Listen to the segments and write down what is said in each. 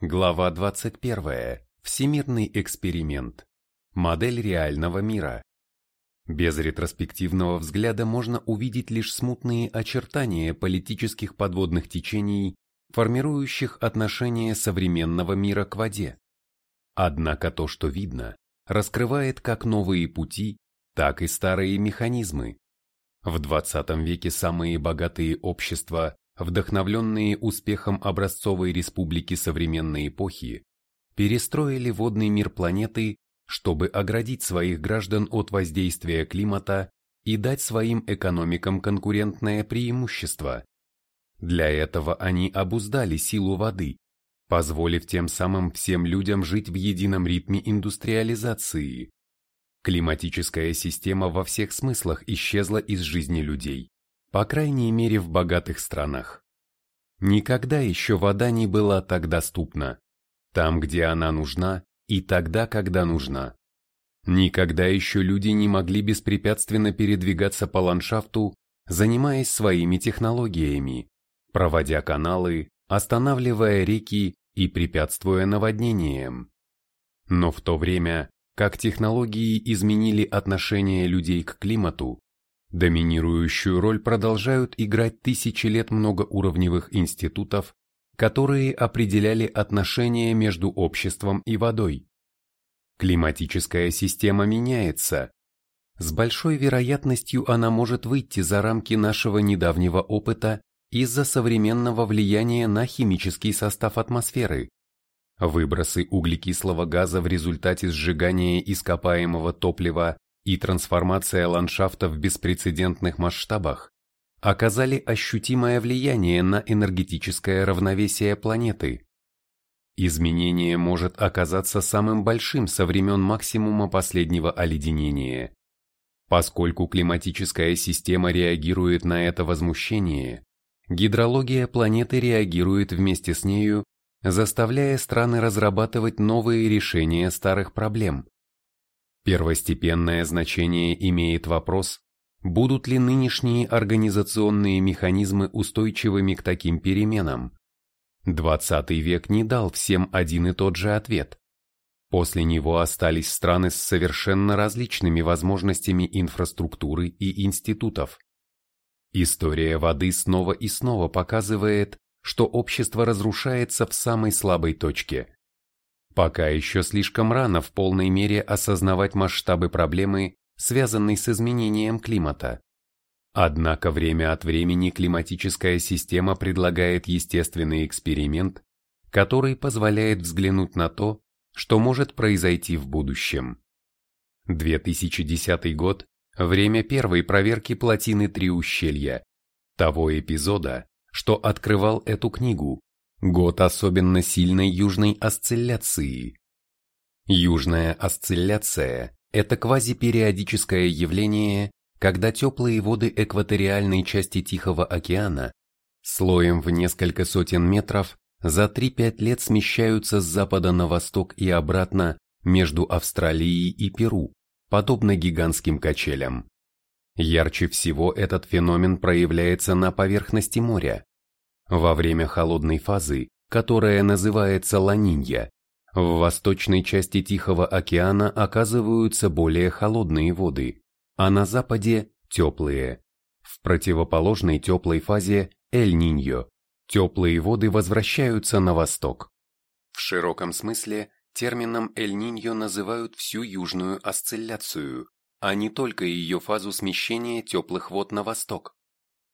Глава 21. Всемирный эксперимент. Модель реального мира. Без ретроспективного взгляда можно увидеть лишь смутные очертания политических подводных течений, формирующих отношение современного мира к воде. Однако то, что видно, раскрывает как новые пути, так и старые механизмы. В 20 веке самые богатые общества вдохновленные успехом образцовой республики современной эпохи, перестроили водный мир планеты, чтобы оградить своих граждан от воздействия климата и дать своим экономикам конкурентное преимущество. Для этого они обуздали силу воды, позволив тем самым всем людям жить в едином ритме индустриализации. Климатическая система во всех смыслах исчезла из жизни людей по крайней мере в богатых странах. Никогда еще вода не была так доступна, там, где она нужна, и тогда, когда нужна. Никогда еще люди не могли беспрепятственно передвигаться по ландшафту, занимаясь своими технологиями, проводя каналы, останавливая реки и препятствуя наводнениям. Но в то время, как технологии изменили отношение людей к климату, Доминирующую роль продолжают играть тысячи лет многоуровневых институтов, которые определяли отношения между обществом и водой. Климатическая система меняется. С большой вероятностью она может выйти за рамки нашего недавнего опыта из-за современного влияния на химический состав атмосферы. Выбросы углекислого газа в результате сжигания ископаемого топлива и трансформация ландшафта в беспрецедентных масштабах оказали ощутимое влияние на энергетическое равновесие планеты. Изменение может оказаться самым большим со времен максимума последнего оледенения. Поскольку климатическая система реагирует на это возмущение, гидрология планеты реагирует вместе с нею, заставляя страны разрабатывать новые решения старых проблем. Первостепенное значение имеет вопрос, будут ли нынешние организационные механизмы устойчивыми к таким переменам. 20 век не дал всем один и тот же ответ. После него остались страны с совершенно различными возможностями инфраструктуры и институтов. История воды снова и снова показывает, что общество разрушается в самой слабой точке. Пока еще слишком рано в полной мере осознавать масштабы проблемы, связанной с изменением климата. Однако время от времени климатическая система предлагает естественный эксперимент, который позволяет взглянуть на то, что может произойти в будущем. 2010 год – время первой проверки плотины Три ущелья, того эпизода, что открывал эту книгу, Год особенно сильной южной осцилляции. Южная осцилляция – это квазипериодическое явление, когда теплые воды экваториальной части Тихого океана слоем в несколько сотен метров за 3-5 лет смещаются с запада на восток и обратно между Австралией и Перу, подобно гигантским качелям. Ярче всего этот феномен проявляется на поверхности моря. Во время холодной фазы, которая называется ланинья, в восточной части Тихого океана оказываются более холодные воды, а на западе – теплые. В противоположной теплой фазе Эль-Ниньо теплые воды возвращаются на восток. В широком смысле термином Эль-Ниньо называют всю южную осцилляцию, а не только ее фазу смещения теплых вод на восток.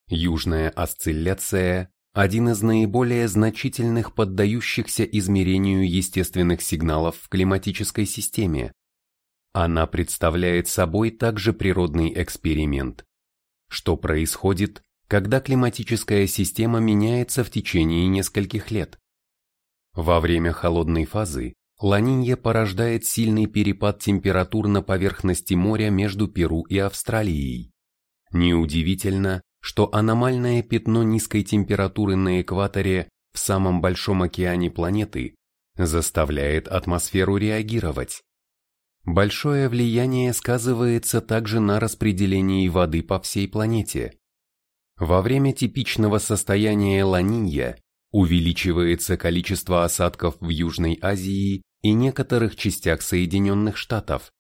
Южная осцилляция один из наиболее значительных поддающихся измерению естественных сигналов в климатической системе. Она представляет собой также природный эксперимент. Что происходит, когда климатическая система меняется в течение нескольких лет? Во время холодной фазы Ланинья порождает сильный перепад температур на поверхности моря между Перу и Австралией. Неудивительно, что аномальное пятно низкой температуры на экваторе в самом большом океане планеты заставляет атмосферу реагировать. Большое влияние сказывается также на распределении воды по всей планете. Во время типичного состояния ланинья увеличивается количество осадков в Южной Азии и некоторых частях Соединенных Штатов.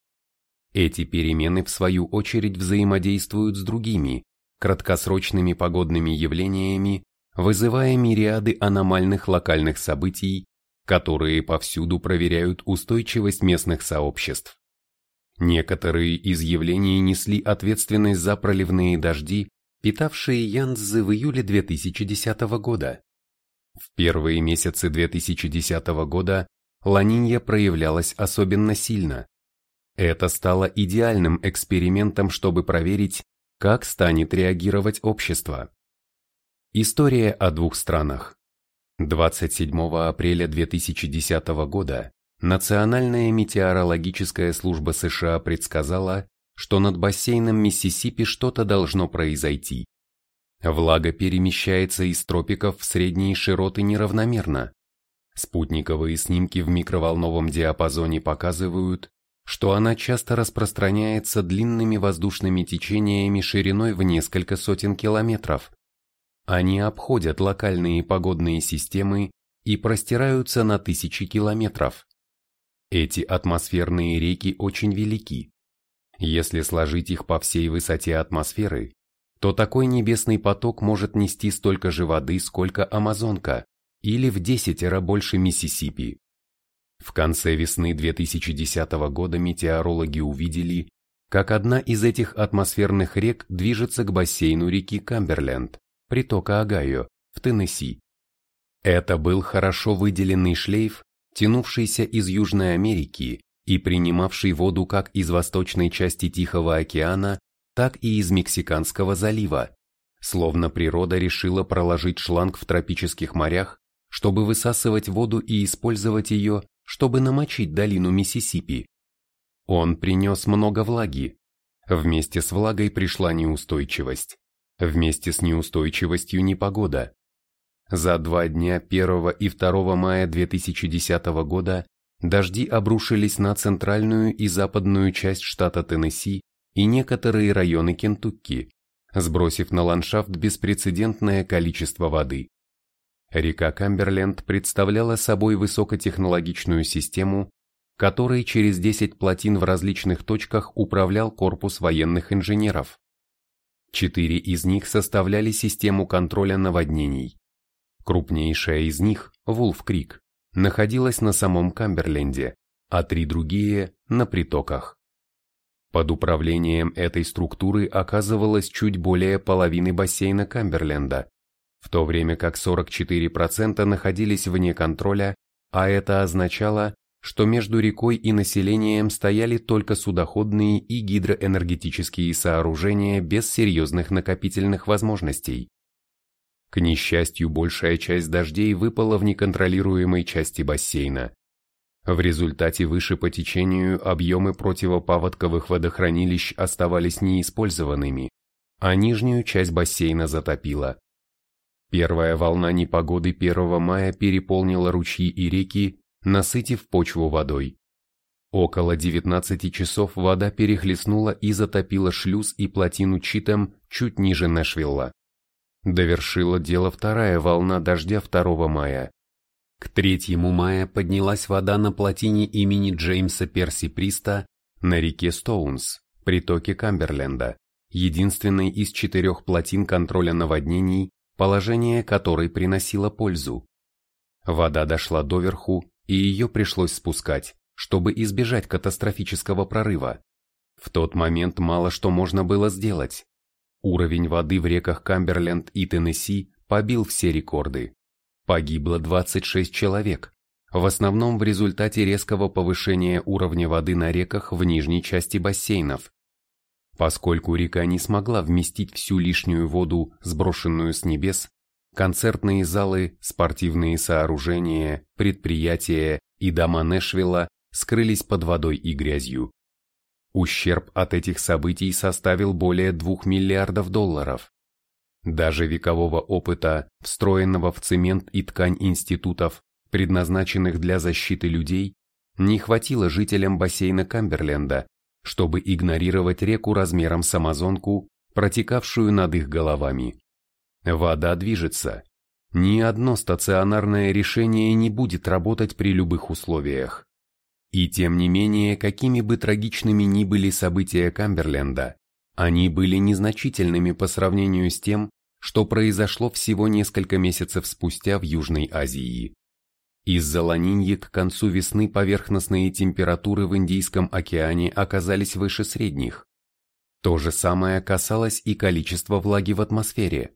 Эти перемены в свою очередь взаимодействуют с другими, краткосрочными погодными явлениями, вызывая мириады аномальных локальных событий, которые повсюду проверяют устойчивость местных сообществ. Некоторые из явлений несли ответственность за проливные дожди, питавшие Янцзы в июле 2010 года. В первые месяцы 2010 года Ланинья проявлялась особенно сильно. Это стало идеальным экспериментом, чтобы проверить, как станет реагировать общество. История о двух странах. 27 апреля 2010 года Национальная метеорологическая служба США предсказала, что над бассейном Миссисипи что-то должно произойти. Влага перемещается из тропиков в средние широты неравномерно. Спутниковые снимки в микроволновом диапазоне показывают, что она часто распространяется длинными воздушными течениями шириной в несколько сотен километров. Они обходят локальные погодные системы и простираются на тысячи километров. Эти атмосферные реки очень велики. Если сложить их по всей высоте атмосферы, то такой небесный поток может нести столько же воды, сколько Амазонка, или в десятеро больше Миссисипи. В конце весны 2010 года метеорологи увидели, как одна из этих атмосферных рек движется к бассейну реки Камберленд, притока Огайо, в Теннесси. Это был хорошо выделенный шлейф, тянувшийся из Южной Америки и принимавший воду как из восточной части Тихого океана, так и из Мексиканского залива, словно природа решила проложить шланг в тропических морях, чтобы высасывать воду и использовать ее, чтобы намочить долину Миссисипи. Он принес много влаги. Вместе с влагой пришла неустойчивость. Вместе с неустойчивостью непогода. За два дня 1 и 2 мая 2010 года дожди обрушились на центральную и западную часть штата Теннесси и некоторые районы Кентукки, сбросив на ландшафт беспрецедентное количество воды. Река Камберленд представляла собой высокотехнологичную систему, которой через 10 плотин в различных точках управлял корпус военных инженеров. Четыре из них составляли систему контроля наводнений. Крупнейшая из них, Вулф-Крик, находилась на самом Камберленде, а три другие – на притоках. Под управлением этой структуры оказывалось чуть более половины бассейна Камберленда, в то время как 44% находились вне контроля, а это означало, что между рекой и населением стояли только судоходные и гидроэнергетические сооружения без серьезных накопительных возможностей. К несчастью, большая часть дождей выпала в неконтролируемой части бассейна. В результате выше по течению объемы противопаводковых водохранилищ оставались неиспользованными, а нижнюю часть бассейна затопило. Первая волна непогоды 1 мая переполнила ручьи и реки, насытив почву водой. Около 19 часов вода перехлестнула и затопила шлюз и плотину Читом чуть ниже Нэшвилла. Довершила дело вторая волна дождя 2 мая. К 3 мая поднялась вода на плотине имени Джеймса Перси Приста на реке Стоунс, притоке Камберленда, единственной из четырех плотин контроля наводнений, положение которой приносило пользу. Вода дошла доверху, и ее пришлось спускать, чтобы избежать катастрофического прорыва. В тот момент мало что можно было сделать. Уровень воды в реках Камберленд и Теннесси побил все рекорды. Погибло 26 человек, в основном в результате резкого повышения уровня воды на реках в нижней части бассейнов. Поскольку река не смогла вместить всю лишнюю воду, сброшенную с небес, концертные залы, спортивные сооружения, предприятия и дома Нэшвилла скрылись под водой и грязью. Ущерб от этих событий составил более 2 миллиардов долларов. Даже векового опыта, встроенного в цемент и ткань институтов, предназначенных для защиты людей, не хватило жителям бассейна Камберленда, чтобы игнорировать реку размером с Амазонку, протекавшую над их головами. Вода движется. ни одно стационарное решение не будет работать при любых условиях. И тем не менее, какими бы трагичными ни были события Камберленда, они были незначительными по сравнению с тем, что произошло всего несколько месяцев спустя в Южной Азии. Из-за ланиньи к концу весны поверхностные температуры в Индийском океане оказались выше средних. То же самое касалось и количества влаги в атмосфере.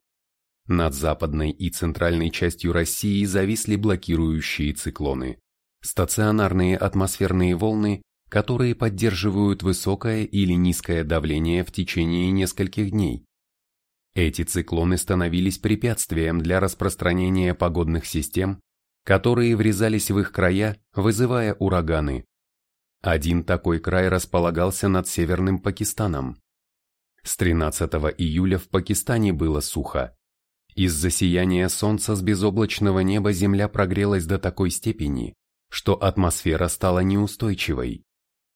Над западной и центральной частью России зависли блокирующие циклоны, стационарные атмосферные волны, которые поддерживают высокое или низкое давление в течение нескольких дней. Эти циклоны становились препятствием для распространения погодных систем, которые врезались в их края, вызывая ураганы. Один такой край располагался над северным Пакистаном. С 13 июля в Пакистане было сухо. Из-за сияния солнца с безоблачного неба земля прогрелась до такой степени, что атмосфера стала неустойчивой.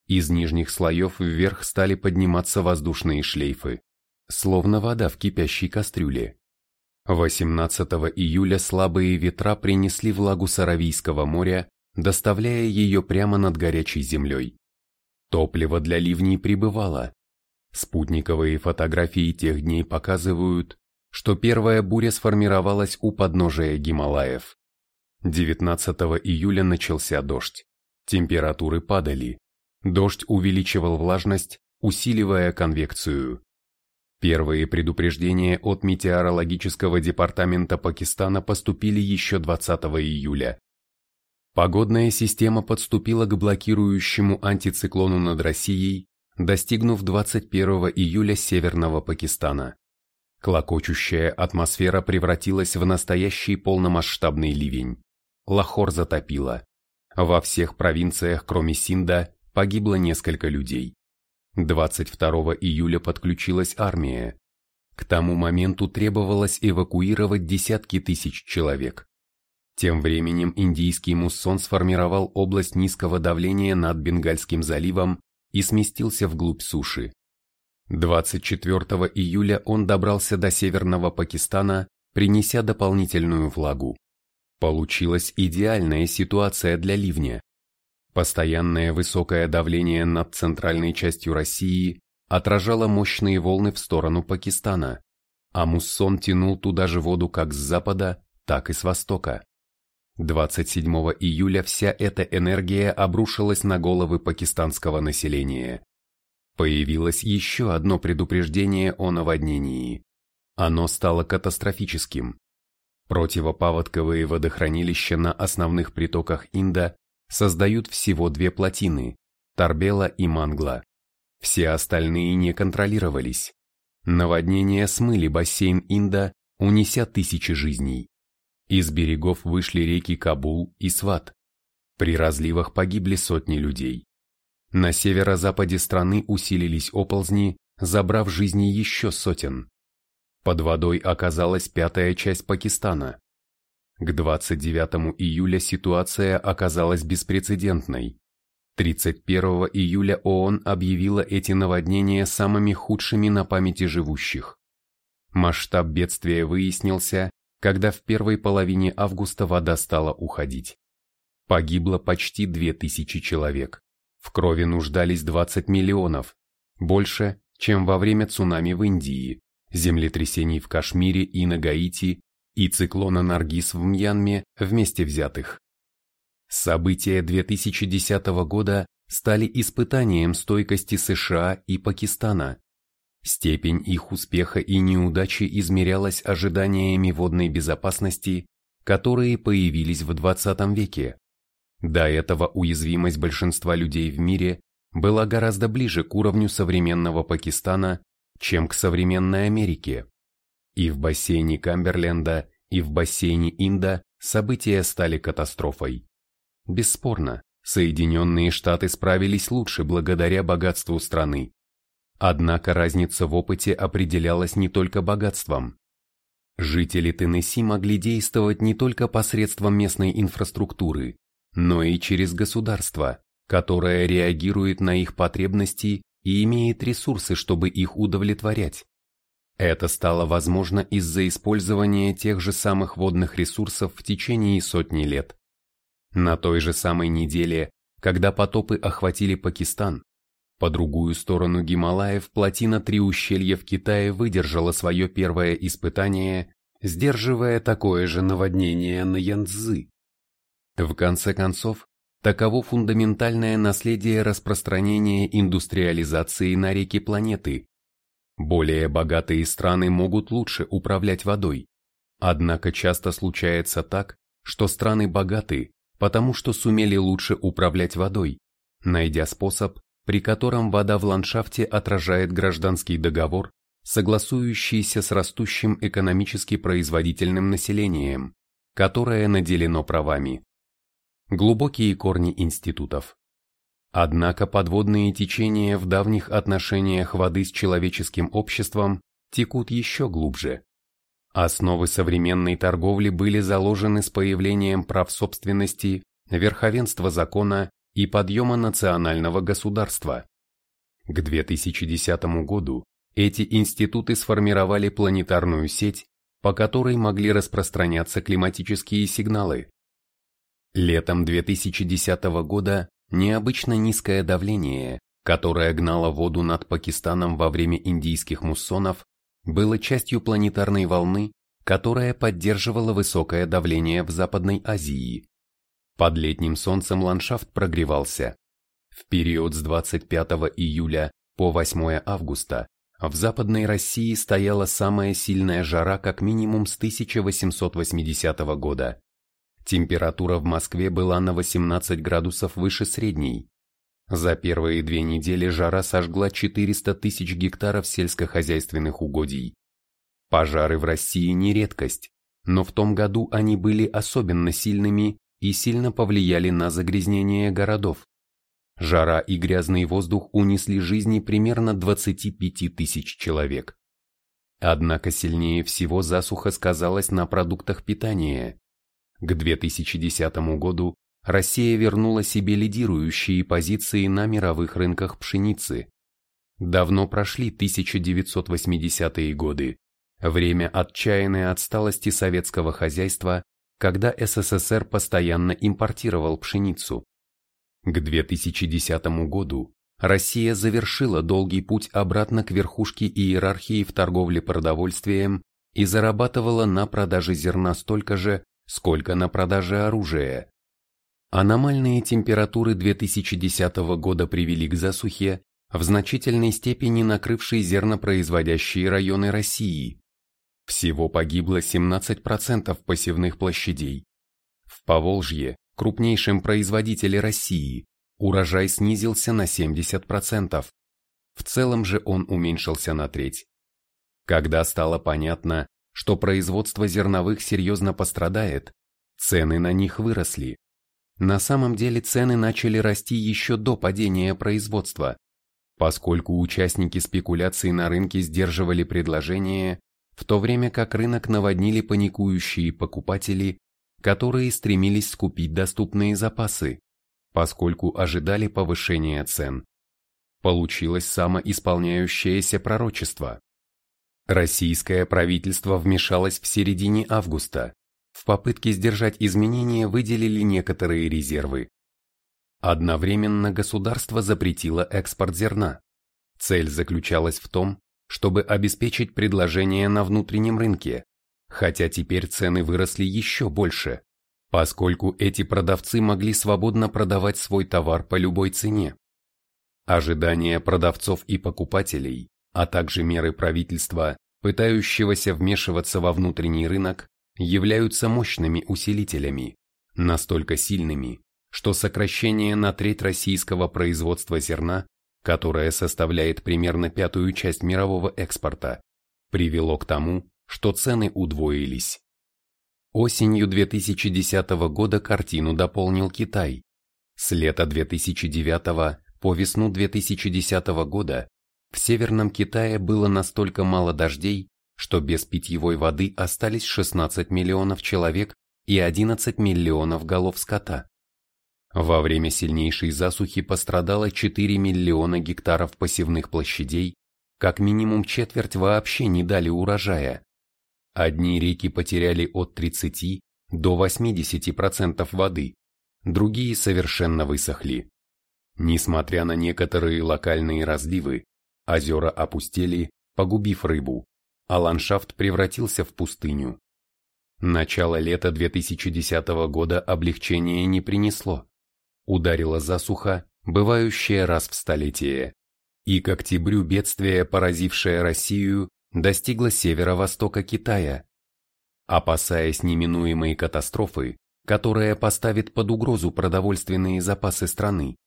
Из нижних слоев вверх стали подниматься воздушные шлейфы, словно вода в кипящей кастрюле. 18 июля слабые ветра принесли влагу с Аравийского моря, доставляя ее прямо над горячей землей. Топливо для ливней прибывало. Спутниковые фотографии тех дней показывают, что первая буря сформировалась у подножия Гималаев. 19 июля начался дождь. Температуры падали. Дождь увеличивал влажность, усиливая конвекцию. Первые предупреждения от метеорологического департамента Пакистана поступили еще 20 июля. Погодная система подступила к блокирующему антициклону над Россией, достигнув 21 июля северного Пакистана. Клокочущая атмосфера превратилась в настоящий полномасштабный ливень. Лахор затопило. Во всех провинциях, кроме Синда, погибло несколько людей. 22 июля подключилась армия. К тому моменту требовалось эвакуировать десятки тысяч человек. Тем временем индийский муссон сформировал область низкого давления над Бенгальским заливом и сместился вглубь суши. 24 июля он добрался до северного Пакистана, принеся дополнительную влагу. Получилась идеальная ситуация для ливня. Постоянное высокое давление над центральной частью России отражало мощные волны в сторону Пакистана, а муссон тянул туда же воду как с запада, так и с востока. 27 июля вся эта энергия обрушилась на головы пакистанского населения. Появилось еще одно предупреждение о наводнении. Оно стало катастрофическим. Противопаводковые водохранилища на основных притоках Инда создают всего две плотины – Тарбела и Мангла. Все остальные не контролировались. Наводнения смыли бассейн Инда, унеся тысячи жизней. Из берегов вышли реки Кабул и Сват. При разливах погибли сотни людей. На северо-западе страны усилились оползни, забрав жизни еще сотен. Под водой оказалась пятая часть Пакистана. К 29 июля ситуация оказалась беспрецедентной. 31 июля ООН объявила эти наводнения самыми худшими на памяти живущих. Масштаб бедствия выяснился, когда в первой половине августа вода стала уходить. Погибло почти 2000 человек. В крови нуждались 20 миллионов, больше, чем во время цунами в Индии, землетрясений в Кашмире и на Гаити и циклона Наргиз в Мьянме вместе взятых. События 2010 года стали испытанием стойкости США и Пакистана. Степень их успеха и неудачи измерялась ожиданиями водной безопасности, которые появились в 20 веке. До этого уязвимость большинства людей в мире была гораздо ближе к уровню современного Пакистана, чем к современной Америке. И в бассейне Камберленда, и в бассейне Инда события стали катастрофой. Бесспорно, Соединенные Штаты справились лучше благодаря богатству страны. Однако разница в опыте определялась не только богатством. Жители Теннесси могли действовать не только посредством местной инфраструктуры, но и через государство, которое реагирует на их потребности и имеет ресурсы, чтобы их удовлетворять. Это стало возможно из-за использования тех же самых водных ресурсов в течение сотни лет. На той же самой неделе, когда потопы охватили Пакистан, по другую сторону Гималаев плотина Три ущелья в Китае выдержала свое первое испытание, сдерживая такое же наводнение на Янцзы. В конце концов, таково фундаментальное наследие распространения индустриализации на реки планеты. Более богатые страны могут лучше управлять водой, однако часто случается так, что страны богаты, потому что сумели лучше управлять водой, найдя способ, при котором вода в ландшафте отражает гражданский договор, согласующийся с растущим экономически производительным населением, которое наделено правами. Глубокие корни институтов. Однако подводные течения в давних отношениях воды с человеческим обществом текут еще глубже. Основы современной торговли были заложены с появлением прав собственности, верховенства закона и подъема национального государства. К 2010 году эти институты сформировали планетарную сеть, по которой могли распространяться климатические сигналы. Летом 2010 года необычно низкое давление, которое гнало воду над Пакистаном во время индийских муссонов, было частью планетарной волны, которая поддерживала высокое давление в Западной Азии. Под летним солнцем ландшафт прогревался. В период с 25 июля по 8 августа в Западной России стояла самая сильная жара как минимум с 1880 года. Температура в Москве была на 18 градусов выше средней, за первые две недели жара сожгла 400 тысяч гектаров сельскохозяйственных угодий. Пожары в России не редкость, но в том году они были особенно сильными и сильно повлияли на загрязнение городов. Жара и грязный воздух унесли жизни примерно 25 тысяч человек. Однако сильнее всего засуха сказалась на продуктах питания. К 2010 году Россия вернула себе лидирующие позиции на мировых рынках пшеницы. Давно прошли 1980-е годы, время отчаянной отсталости советского хозяйства, когда СССР постоянно импортировал пшеницу. К 2010 году Россия завершила долгий путь обратно к верхушке иерархии в торговле продовольствием и зарабатывала на продаже зерна столько же, сколько на продаже оружия. Аномальные температуры 2010 года привели к засухе, в значительной степени накрывшей зернопроизводящие районы России. Всего погибло 17% посевных площадей. В Поволжье, крупнейшем производителе России, урожай снизился на 70%. В целом же он уменьшился на треть. Когда стало понятно, что производство зерновых серьезно пострадает, цены на них выросли. На самом деле цены начали расти еще до падения производства, поскольку участники спекуляций на рынке сдерживали предложения, в то время как рынок наводнили паникующие покупатели, которые стремились скупить доступные запасы, поскольку ожидали повышения цен. Получилось самоисполняющееся пророчество. Российское правительство вмешалось в середине августа, в попытке сдержать изменения выделили некоторые резервы. Одновременно государство запретило экспорт зерна. Цель заключалась в том, чтобы обеспечить предложение на внутреннем рынке, хотя теперь цены выросли еще больше, поскольку эти продавцы могли свободно продавать свой товар по любой цене. Ожидания продавцов и покупателей, а также меры правительства, пытающегося вмешиваться во внутренний рынок, являются мощными усилителями, настолько сильными, что сокращение на треть российского производства зерна, которое составляет примерно пятую часть мирового экспорта, привело к тому, что цены удвоились. Осенью 2010 года картину дополнил Китай. С лета 2009 по весну 2010 года в Северном Китае было настолько мало дождей, что без питьевой воды остались 16 миллионов человек и 11 миллионов голов скота. Во время сильнейшей засухи пострадало 4 миллиона гектаров посевных площадей, как минимум четверть вообще не дали урожая. Одни реки потеряли от 30 до 80% воды, другие совершенно высохли. Несмотря на некоторые локальные разливы, озера опустели, погубив рыбу, а ландшафт превратился в пустыню. Начало лета 2010 года облегчения не принесло. Ударила засуха, бывающая раз в столетие. И к октябрю бедствие, поразившее Россию, достигло северо-востока Китая. Опасаясь неминуемой катастрофы, которая поставит под угрозу продовольственные запасы страны,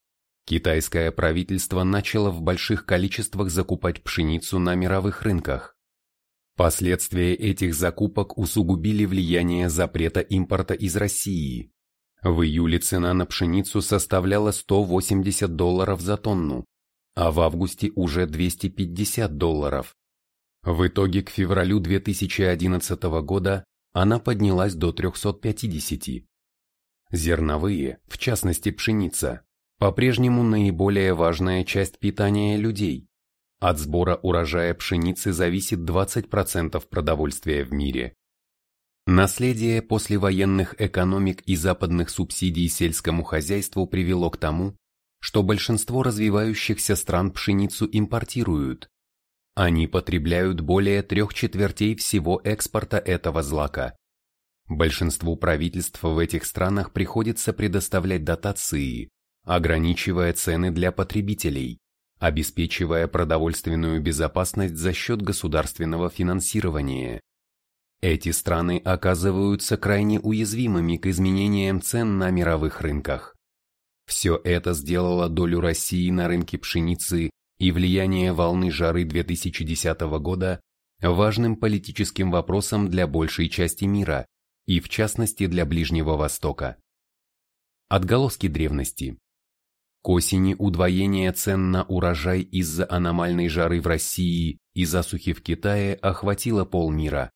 китайское правительство начало в больших количествах закупать пшеницу на мировых рынках. Последствия этих закупок усугубили влияние запрета импорта из России. В июле цена на пшеницу составляла 180 долларов за тонну, а в августе уже 250 долларов. В итоге к февралю 2011 года она поднялась до 350. Зерновые, в частности пшеница, по-прежнему наиболее важная часть питания людей. От сбора урожая пшеницы зависит 20% продовольствия в мире. Наследие послевоенных экономик и западных субсидий сельскому хозяйству привело к тому, что большинство развивающихся стран пшеницу импортируют. Они потребляют более трех четвертей всего экспорта этого злака. Большинству правительств в этих странах приходится предоставлять дотации, ограничивая цены для потребителей, обеспечивая продовольственную безопасность за счет государственного финансирования. Эти страны оказываются крайне уязвимыми к изменениям цен на мировых рынках. Все это сделало долю России на рынке пшеницы и влияние волны жары 2010 года важным политическим вопросом для большей части мира и в частности для Ближнего Востока. Отголоски древности. К осени удвоение цен на урожай из-за аномальной жары в России и засухи в Китае охватило полмира.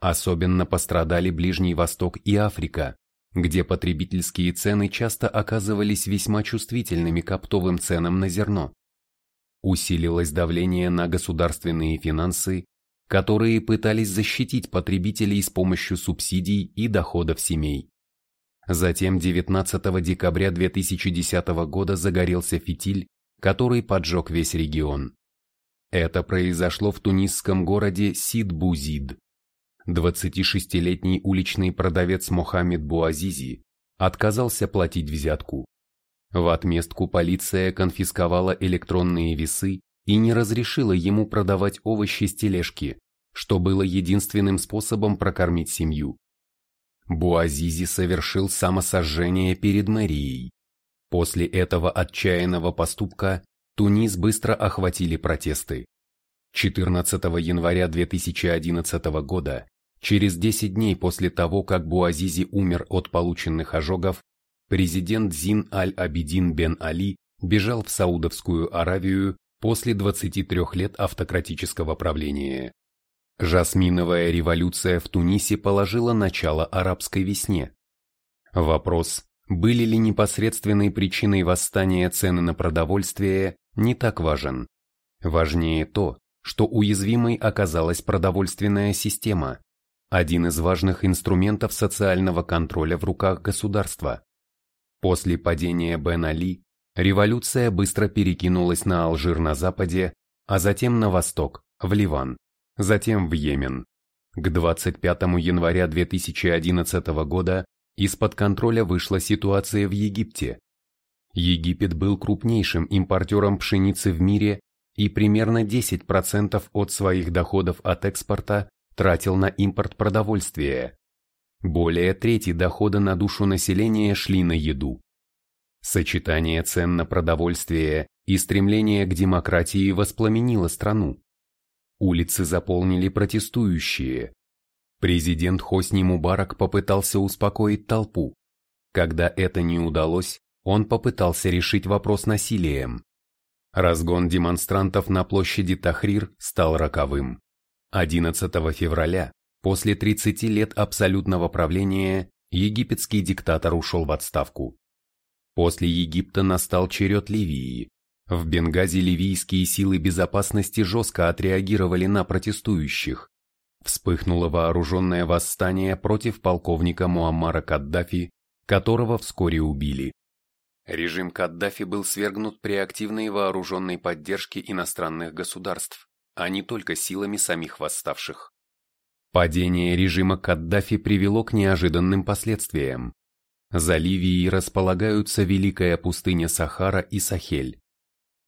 Особенно пострадали Ближний Восток и Африка, где потребительские цены часто оказывались весьма чувствительными к оптовым ценам на зерно. Усилилось давление на государственные финансы, которые пытались защитить потребителей с помощью субсидий и доходов семей. Затем 19 декабря 2010 года загорелся фитиль, который поджег весь регион. Это произошло в тунисском городе Сид-Бузид. 26-летний уличный продавец Мохаммед Буазизи отказался платить взятку. В отместку полиция конфисковала электронные весы и не разрешила ему продавать овощи с тележки, что было единственным способом прокормить семью. Буазизи совершил самосожжение перед мэрией. После этого отчаянного поступка Тунис быстро охватили протесты. 14 января 2011 года, через 10 дней после того, как Буазизи умер от полученных ожогов, президент Зин Аль-Абидин бен Али бежал в Саудовскую Аравию после 23 лет автократического правления. Жасминовая революция в Тунисе положила начало арабской весне. Вопрос, были ли непосредственной причиной восстания цены на продовольствие, не так важен. Важнее то, что уязвимой оказалась продовольственная система, один из важных инструментов социального контроля в руках государства. После падения Бен Али революция быстро перекинулась на Алжир на западе, а затем на восток, в Ливан затем в Йемен. К 25 января 2011 года из-под контроля вышла ситуация в Египте. Египет был крупнейшим импортером пшеницы в мире и примерно 10% от своих доходов от экспорта тратил на импорт продовольствия. Более трети дохода на душу населения шли на еду. Сочетание цен на продовольствие и стремление к демократии воспламенило страну. Улицы заполнили протестующие. Президент Хосни Мубарак попытался успокоить толпу. Когда это не удалось, он попытался решить вопрос насилием. Разгон демонстрантов на площади Тахрир стал роковым. 11 февраля, после 30 лет абсолютного правления, египетский диктатор ушел в отставку. После Египта настал черед Ливии. В Бенгази ливийские силы безопасности жестко отреагировали на протестующих. Вспыхнуло вооруженное восстание против полковника Муаммара Каддафи, которого вскоре убили. Режим Каддафи был свергнут при активной вооруженной поддержке иностранных государств, а не только силами самих восставших. Падение режима Каддафи привело к неожиданным последствиям. За Ливией располагаются Великая пустыня Сахара и Сахель.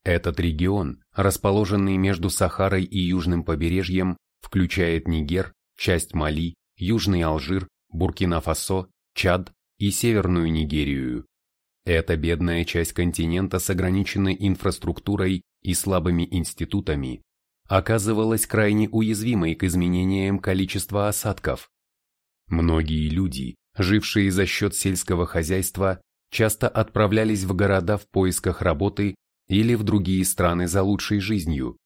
Этот регион, расположенный между Сахарой и южным побережьем, включает Нигер, часть Мали, Южный Алжир, Буркина-Фасо, Чад и Северную Нигерию. Эта бедная часть континента с ограниченной инфраструктурой и слабыми институтами оказывалась крайне уязвимой к изменениям количества осадков. Многие люди, жившие за счет сельского хозяйства, часто отправлялись в города в поисках работы или в другие страны за лучшей жизнью.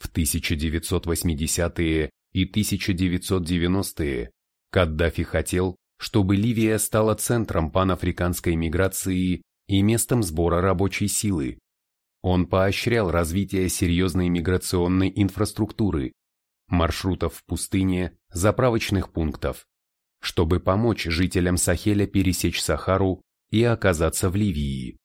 В 1980-е и 1990-е Каддафи хотел, чтобы Ливия стала центром панафриканской миграции и местом сбора рабочей силы. Он поощрял развитие серьезной миграционной инфраструктуры, маршрутов в пустыне, заправочных пунктов, чтобы помочь жителям Сахеля пересечь Сахару и оказаться в Ливии.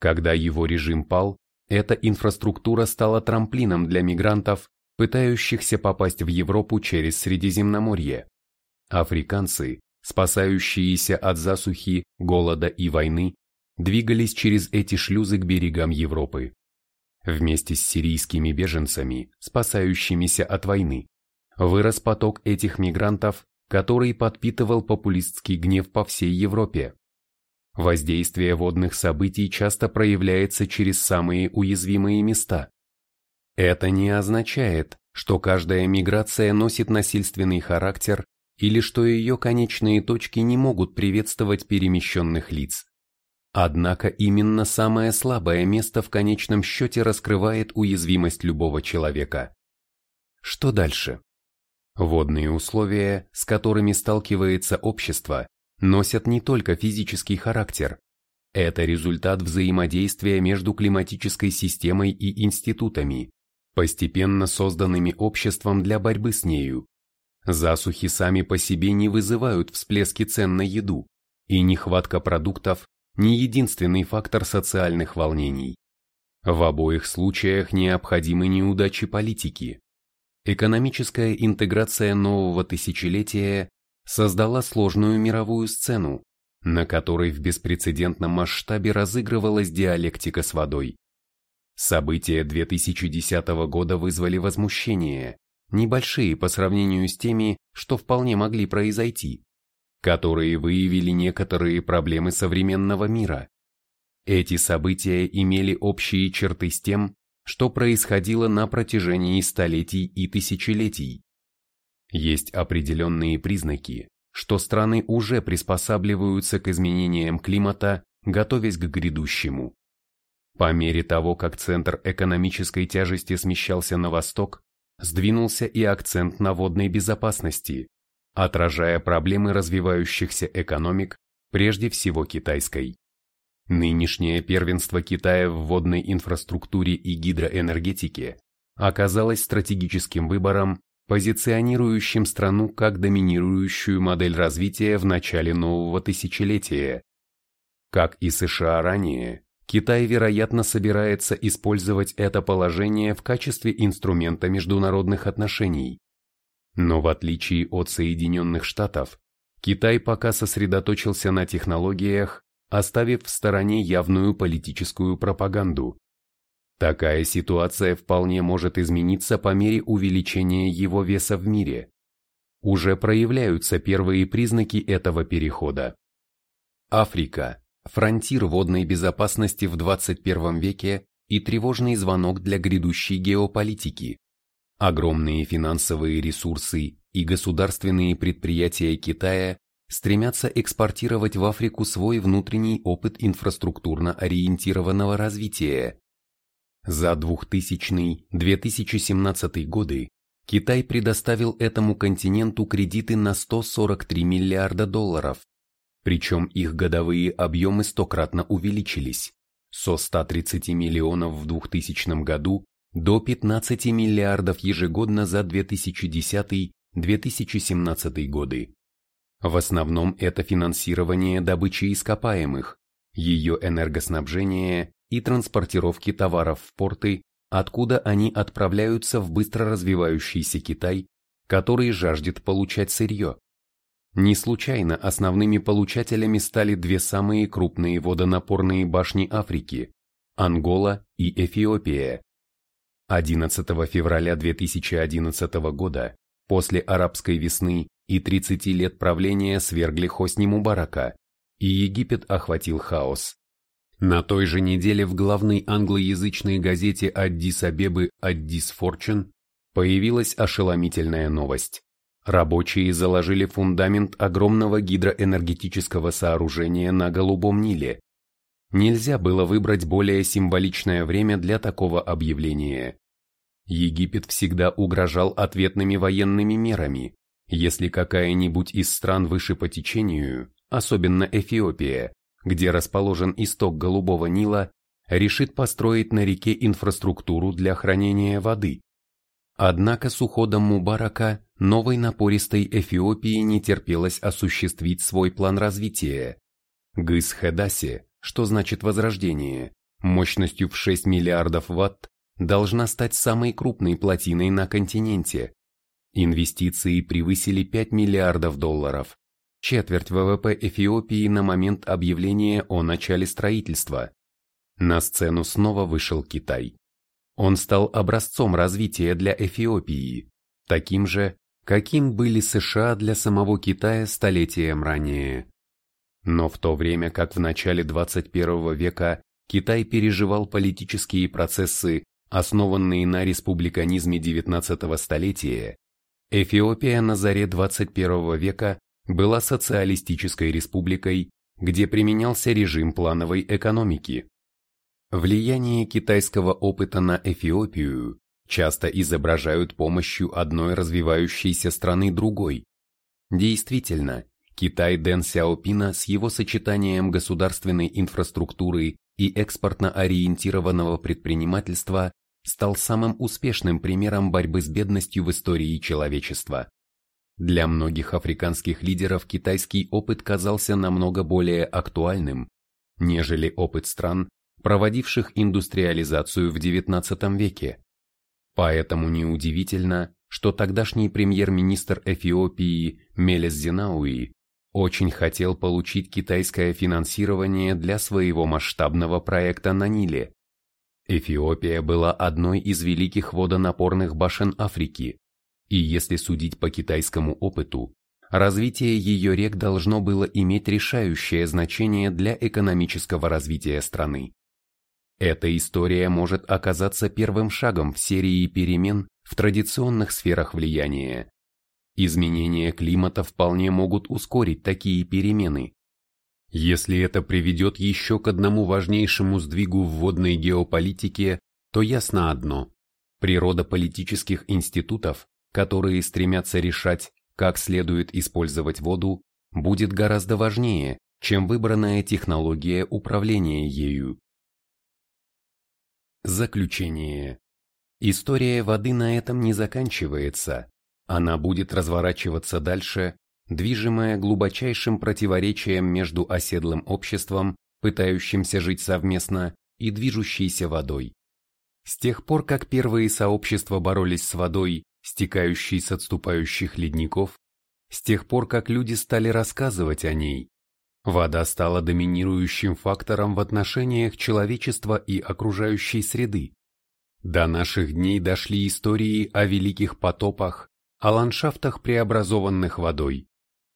Когда его режим пал, эта инфраструктура стала трамплином для мигрантов, пытающихся попасть в Европу через Средиземноморье. Африканцы, спасающиеся от засухи, голода и войны, двигались через эти шлюзы к берегам Европы. Вместе с сирийскими беженцами, спасающимися от войны, вырос поток этих мигрантов, который подпитывал популистский гнев по всей Европе. Воздействие водных событий часто проявляется через самые уязвимые места. Это не означает, что каждая миграция носит насильственный характер или что ее конечные точки не могут приветствовать перемещенных лиц. Однако именно самое слабое место в конечном счете раскрывает уязвимость любого человека. Что дальше? Водные условия, с которыми сталкивается общество, носят не только физический характер. Это результат взаимодействия между климатической системой и институтами, постепенно созданными обществом для борьбы с нею. Засухи сами по себе не вызывают всплески цен на еду, и нехватка продуктов – не единственный фактор социальных волнений. В обоих случаях необходимы неудачи политики. Экономическая интеграция нового тысячелетия создала сложную мировую сцену, на которой в беспрецедентном масштабе разыгрывалась диалектика с водой. События 2010 года вызвали возмущение, небольшие по сравнению с теми, что вполне могли произойти, которые выявили некоторые проблемы современного мира. Эти события имели общие черты с тем, что происходило на протяжении столетий и тысячелетий. Есть определенные признаки, что страны уже приспосабливаются к изменениям климата, готовясь к грядущему. По мере того, как центр экономической тяжести смещался на восток, сдвинулся и акцент на водной безопасности, отражая проблемы развивающихся экономик, прежде всего китайской. Нынешнее первенство Китая в водной инфраструктуре и гидроэнергетике оказалось стратегическим выбором позиционирующим страну как доминирующую модель развития в начале нового тысячелетия. Как и США ранее, Китай, вероятно, собирается использовать это положение в качестве инструмента международных отношений. Но в отличие от Соединенных Штатов, Китай пока сосредоточился на технологиях, оставив в стороне явную политическую пропаганду. Такая ситуация вполне может измениться по мере увеличения его веса в мире. Уже проявляются первые признаки этого перехода. Африка – фронтир водной безопасности в 21 веке и тревожный звонок для грядущей геополитики. Огромные финансовые ресурсы и государственные предприятия Китая стремятся экспортировать в Африку свой внутренний опыт инфраструктурно ориентированного развития, за 2000-2017 годы Китай предоставил этому континенту кредиты на 143 миллиарда долларов, причем их годовые объемы стократно увеличились, со 130 миллионов в 2000 году до 15 миллиардов ежегодно за 2010-2017 годы. В основном это финансирование добычи ископаемых, ее энергоснабжение и транспортировки товаров в порты, откуда они отправляются в быстро развивающийся Китай, который жаждет получать сырье. Не случайно основными получателями стали две самые крупные водонапорные башни Африки – Ангола и Эфиопия. 11 февраля 2011 года, после арабской весны и 30 лет правления свергли Хосни Мубарака, и Египет охватил хаос. На той же неделе в главной англоязычной газете Аддис-Абебы «Аддис Форчун» появилась ошеломительная новость. Рабочие заложили фундамент огромного гидроэнергетического сооружения на Голубом Ниле. Нельзя было выбрать более символичное время для такого объявления. Египет всегда угрожал ответными военными мерами, если какая-нибудь из стран выше по течению, особенно Эфиопия, где расположен исток Голубого Нила, решит построить на реке инфраструктуру для хранения воды. Однако с уходом Мубарака новой напористой Эфиопии не терпелось осуществить свой план развития. Гыс Хедаси, что значит возрождение, мощностью в 6 миллиардов ватт, должна стать самой крупной плотиной на континенте. Инвестиции превысили 5 миллиардов долларов, четверть ВВП Эфиопии на момент объявления о начале строительства. На сцену снова вышел Китай. Он стал образцом развития для Эфиопии, таким же, каким были США для самого Китая столетием ранее. Но в то время как в начале 21 века Китай переживал политические процессы, основанные на республиканизме 19 столетия, Эфиопия на заре 21 века была социалистической республикой, где применялся режим плановой экономики. Влияние китайского опыта на Эфиопию часто изображают помощью одной развивающейся страны другой. Действительно, Китай Дэн Сяопина с его сочетанием государственной инфраструктуры и экспортно-ориентированного предпринимательства стал самым успешным примером борьбы с бедностью в истории человечества. Для многих африканских лидеров китайский опыт казался намного более актуальным, нежели опыт стран, проводивших индустриализацию в XIX веке. Поэтому неудивительно, что тогдашний премьер-министр Эфиопии Мелес Зинауи очень хотел получить китайское финансирование для своего масштабного проекта на Ниле. Эфиопия была одной из великих водонапорных башен Африки, и если судить по китайскому опыту, развитие ее рек должно было иметь решающее значение для экономического развития страны. Эта история может оказаться первым шагом в серии перемен в традиционных сферах влияния. Изменения климата вполне могут ускорить такие перемены. Если это приведет еще к одному важнейшему сдвигу в водной геополитике, то ясно одно – природа политических институтов которые стремятся решать, как следует использовать воду, будет гораздо важнее, чем выбранная технология управления ею. Заключение. История воды на этом не заканчивается, она будет разворачиваться дальше, движимая глубочайшим противоречием между оседлым обществом, пытающимся жить совместно, и движущейся водой. С тех пор, как первые сообщества боролись с водой, стекающей с отступающих ледников, с тех пор, как люди стали рассказывать о ней, вода стала доминирующим фактором в отношениях человечества и окружающей среды. До наших дней дошли истории о великих потопах, о ландшафтах, преобразованных водой,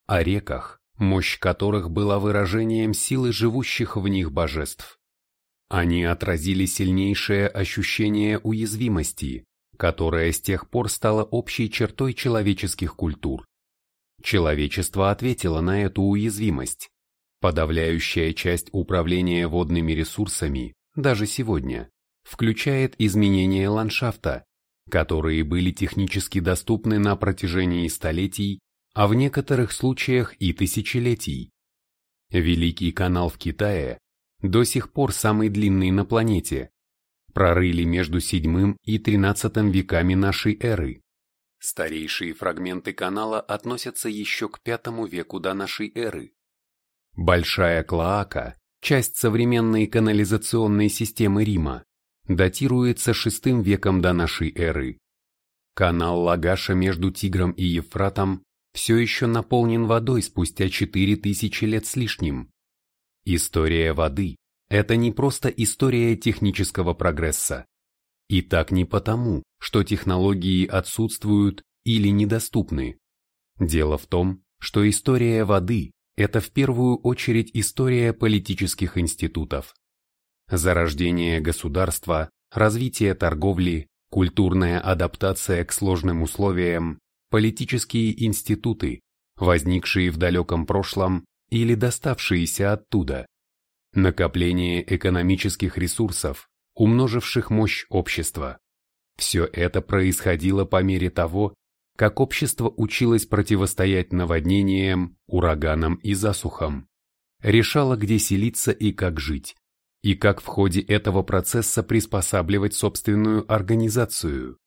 о реках, мощь которых была выражением силы живущих в них божеств. Они отразили сильнейшее ощущение уязвимости, которая с тех пор стала общей чертой человеческих культур. Человечество ответило на эту уязвимость. Подавляющая часть управления водными ресурсами, даже сегодня, включает изменения ландшафта, которые были технически доступны на протяжении столетий, а в некоторых случаях и тысячелетий. Великий канал в Китае, до сих пор самый длинный на планете, прорыли между VII и XIII веками нашей эры. Старейшие фрагменты канала относятся еще к V веку до нашей эры. Большая Клоака, часть современной канализационной системы Рима, датируется VI веком до нашей эры. Канал Лагаша между Тигром и Евфратом все еще наполнен водой спустя 4000 лет с лишним. История воды – это не просто история технического прогресса. И так не потому, что технологии отсутствуют или недоступны. Дело в том, что история воды – это в первую очередь история политических институтов. Зарождение государства, развитие торговли, культурная адаптация к сложным условиям, политические институты, возникшие в далеком прошлом или доставшиеся оттуда, накопление экономических ресурсов, умноживших мощь общества. Все это происходило по мере того, как общество училось противостоять наводнениям, ураганам и засухам, решало, где селиться и как жить, и как в ходе этого процесса приспосабливать собственную организацию.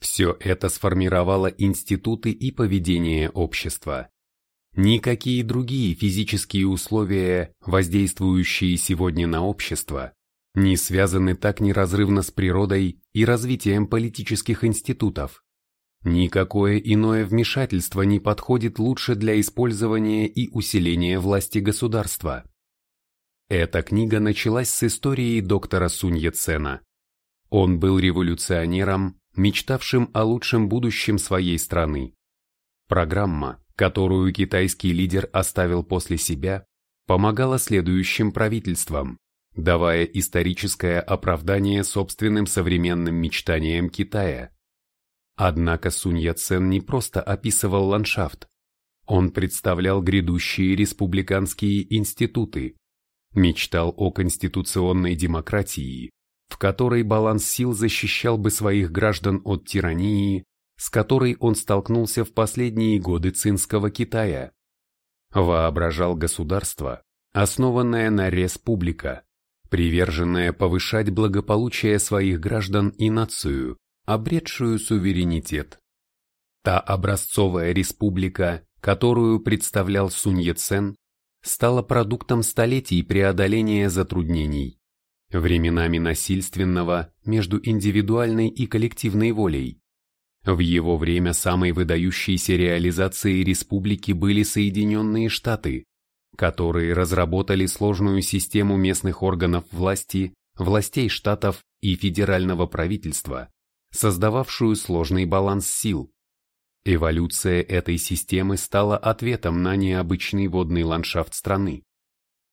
Все это сформировало институты и поведение общества. Никакие другие физические условия, воздействующие сегодня на общество, не связаны так неразрывно с природой и развитием политических институтов. Никакое иное вмешательство не подходит лучше для использования и усиления власти государства. Эта книга началась с истории доктора Сунь Яцена. Он был революционером, мечтавшим о лучшем будущем своей страны. Программа, которую китайский лидер оставил после себя, помогала следующим правительствам, давая историческое оправдание собственным современным мечтаниям Китая. Однако Сунь Яцен не просто описывал ландшафт, он представлял грядущие республиканские институты, мечтал о конституционной демократии, в которой баланс сил защищал бы своих граждан от тирании, с которой он столкнулся в последние годы цинского Китая. Воображал государство, основанное на республика, приверженное повышать благополучие своих граждан и нацию, обретшую суверенитет. Та образцовая республика, которую представлял Сунь Яцен, стала продуктом столетий преодоления затруднений, временами насильственного между индивидуальной и коллективной волей. В его время самой выдающейся реализацией республики были Соединенные Штаты, которые разработали сложную систему местных органов власти, властей штатов и федерального правительства, создававшую сложный баланс сил. Эволюция этой системы стала ответом на необычный водный ландшафт страны.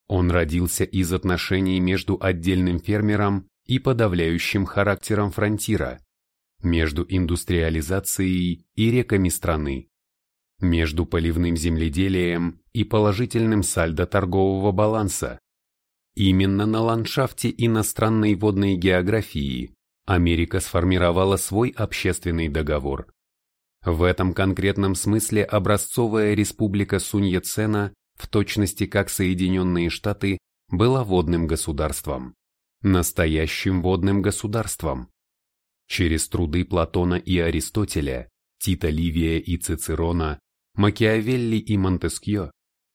Он родился из отношений между отдельным фермером и подавляющим характером фронтира, между индустриализацией и реками страны, между поливным земледелием и положительным сальдо торгового баланса. Именно на ландшафте иностранной водной географии Америка сформировала свой общественный договор. В этом конкретном смысле образцовая республика Сунь-Яцена, в точности как Соединенные Штаты, была водным государством. Настоящим водным государством. Через труды Платона и Аристотеля, Тита Ливия и Цицерона, Макиавелли и Монтескьё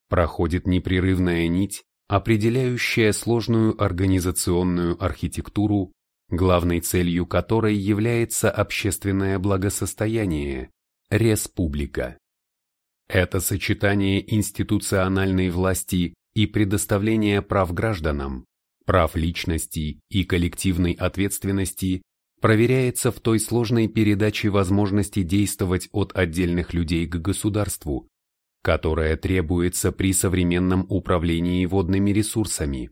проходит непрерывная нить, определяющая сложную организационную архитектуру, главной целью которой является общественное благосостояние, республика. Это сочетание институциональной власти и предоставления прав гражданам, прав личности и коллективной ответственности проверяется в той сложной передаче возможности действовать от отдельных людей к государству, которая требуется при современном управлении водными ресурсами.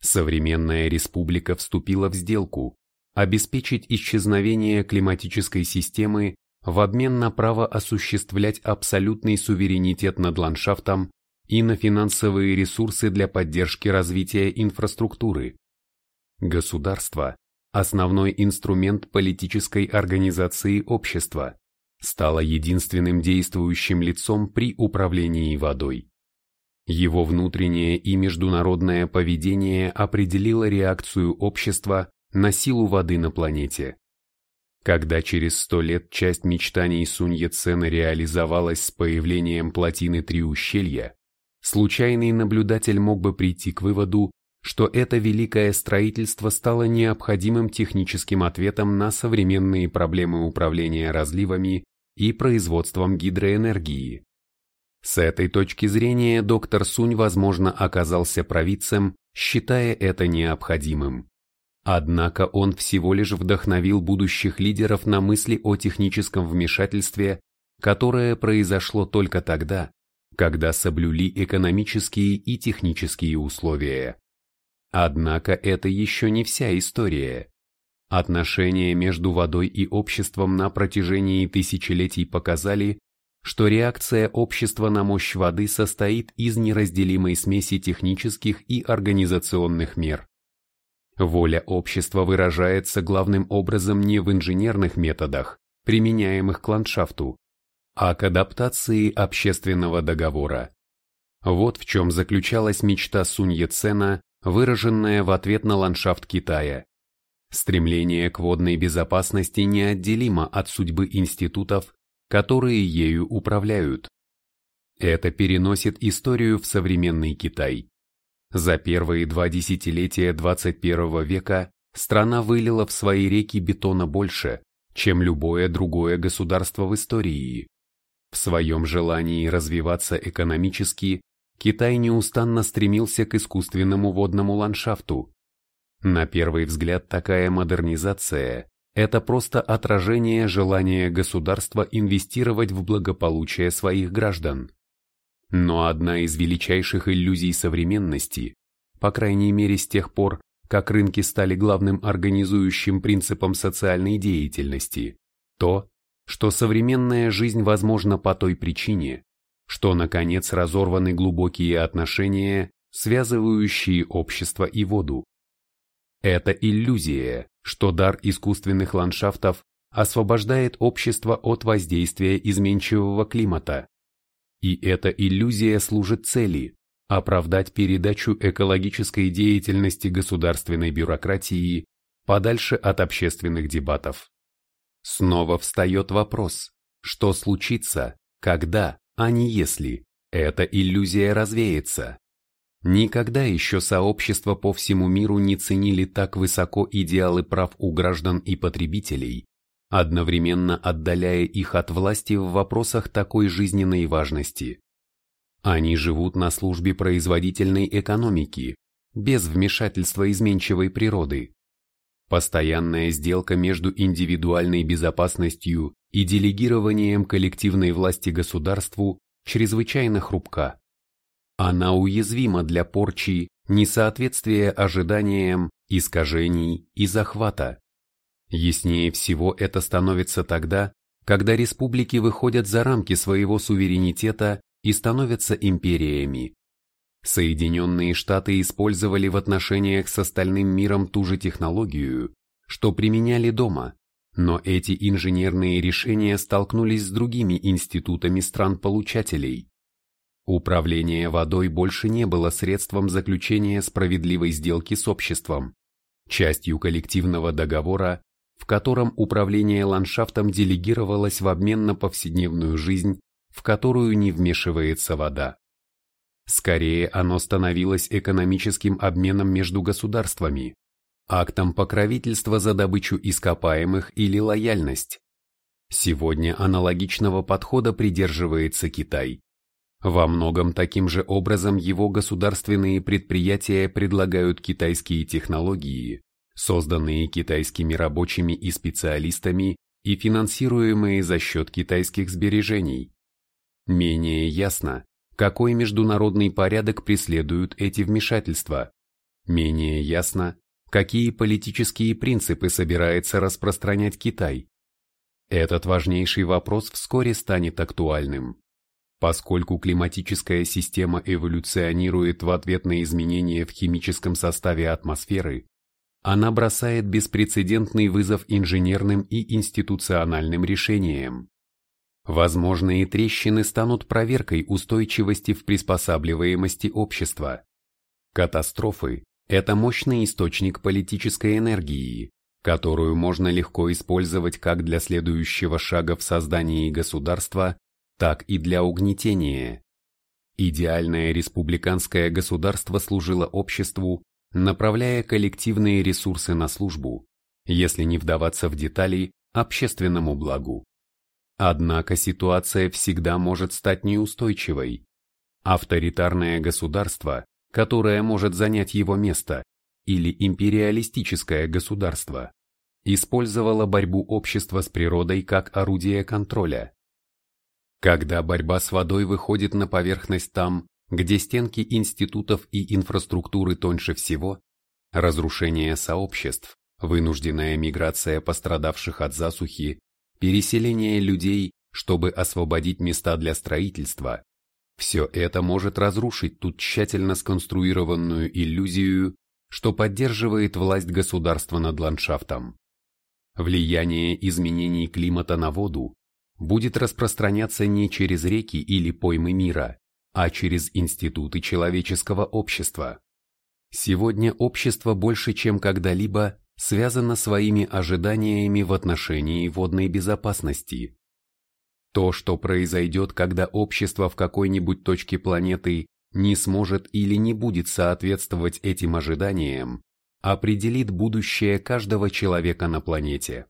Современная республика вступила в сделку обеспечить исчезновение климатической системы в обмен на право осуществлять абсолютный суверенитет над ландшафтом и на финансовые ресурсы для поддержки развития инфраструктуры. Государство – основной инструмент политической организации общества, стало единственным действующим лицом при управлении водой. Его внутреннее и международное поведение определило реакцию общества на силу воды на планете. Когда через сто лет часть мечтаний Сунь Яцена реализовалась с появлением плотины Три ущелья, случайный наблюдатель мог бы прийти к выводу, что это великое строительство стало необходимым техническим ответом на современные проблемы управления разливами и производством гидроэнергии. С этой точки зрения доктор Сунь, возможно, оказался провидцем, считая это необходимым. Однако он всего лишь вдохновил будущих лидеров на мысли о техническом вмешательстве, которое произошло только тогда, когда соблюли экономические и технические условия. Однако это еще не вся история. Отношения между водой и обществом на протяжении тысячелетий показали, что реакция общества на мощь воды состоит из неразделимой смеси технических и организационных мер. Воля общества выражается главным образом не в инженерных методах, применяемых к ландшафту, а к адаптации общественного договора. Вот в чем заключалась мечта Сунь Яцена, выраженная в ответ на ландшафт Китая. Стремление к водной безопасности неотделимо от судьбы институтов, которые ею управляют. Это переносит историю в современный Китай. За первые два десятилетия 21 века страна вылила в свои реки бетона больше, чем любое другое государство в истории. В своем желании развиваться экономически, Китай неустанно стремился к искусственному водному ландшафту. На первый взгляд такая модернизация – это просто отражение желания государства инвестировать в благополучие своих граждан. Но одна из величайших иллюзий современности, по крайней мере с тех пор, как рынки стали главным организующим принципом социальной деятельности, то, что современная жизнь возможна по той причине, что наконец разорваны глубокие отношения, связывающие общество и воду. Это иллюзия, что дар искусственных ландшафтов освобождает общество от воздействия изменчивого климата, и эта иллюзия служит цели – оправдать передачу экологической деятельности государственной бюрократии подальше от общественных дебатов. Снова встает вопрос, что случится, когда, а не если, эта иллюзия развеется. Никогда еще сообщества по всему миру не ценили так высоко идеалы прав у граждан и потребителей, одновременно отдаляя их от власти в вопросах такой жизненной важности. Они живут на службе производительной экономики, без вмешательства изменчивой природы. Постоянная сделка между индивидуальной безопасностью и делегированием коллективной власти государству чрезвычайно хрупка. Она уязвима для порчи, несоответствия ожиданиям, искажений и захвата. Яснее всего это становится тогда, когда республики выходят за рамки своего суверенитета и становятся империями. Соединенные Штаты использовали в отношениях с остальным миром ту же технологию, что применяли дома, но эти инженерные решения столкнулись с другими институтами стран-получателей. Управление водой больше не было средством заключения справедливой сделки с обществом, частью коллективного договора, в котором управление ландшафтом делегировалось в обмен на повседневную жизнь, в которую не вмешивается вода. Скорее, оно становилось экономическим обменом между государствами, актом покровительства за добычу ископаемых или лояльность. Сегодня аналогичного подхода придерживается Китай. Во многом таким же образом его государственные предприятия предлагают китайские технологии, созданные китайскими рабочими и специалистами и финансируемые за счет китайских сбережений. Менее ясно, какой международный порядок преследуют эти вмешательства. Менее ясно, какие политические принципы собирается распространять Китай. Этот важнейший вопрос вскоре станет актуальным. Поскольку климатическая система эволюционирует в ответ на изменения в химическом составе атмосферы, она бросает беспрецедентный вызов инженерным и институциональным решениям. Возможные трещины станут проверкой устойчивости в приспосабливаемости общества. Катастрофы – это мощный источник политической энергии, которую можно легко использовать как для следующего шага в создании государства, так и для угнетения. Идеальное республиканское государство служило обществу, направляя коллективные ресурсы на службу, если не вдаваться в детали, общественному благу. Однако ситуация всегда может стать неустойчивой. Авторитарное государство, которое может занять его место, или империалистическое государство, использовало борьбу общества с природой как орудие контроля. Когда борьба с водой выходит на поверхность там, где стенки институтов и инфраструктуры тоньше всего, разрушение сообществ, вынужденная миграция пострадавших от засухи, переселение людей, чтобы освободить места для строительства, все это может разрушить ту тщательно сконструированную иллюзию, что поддерживает власть государства над ландшафтом. Влияние изменений климата на воду будет распространяться не через реки или поймы мира, а через институты человеческого общества. Сегодня общество больше, чем когда-либо, связано своими ожиданиями в отношении водной безопасности. То, что произойдет, когда общество в какой-нибудь точке планеты не сможет или не будет соответствовать этим ожиданиям, определит будущее каждого человека на планете.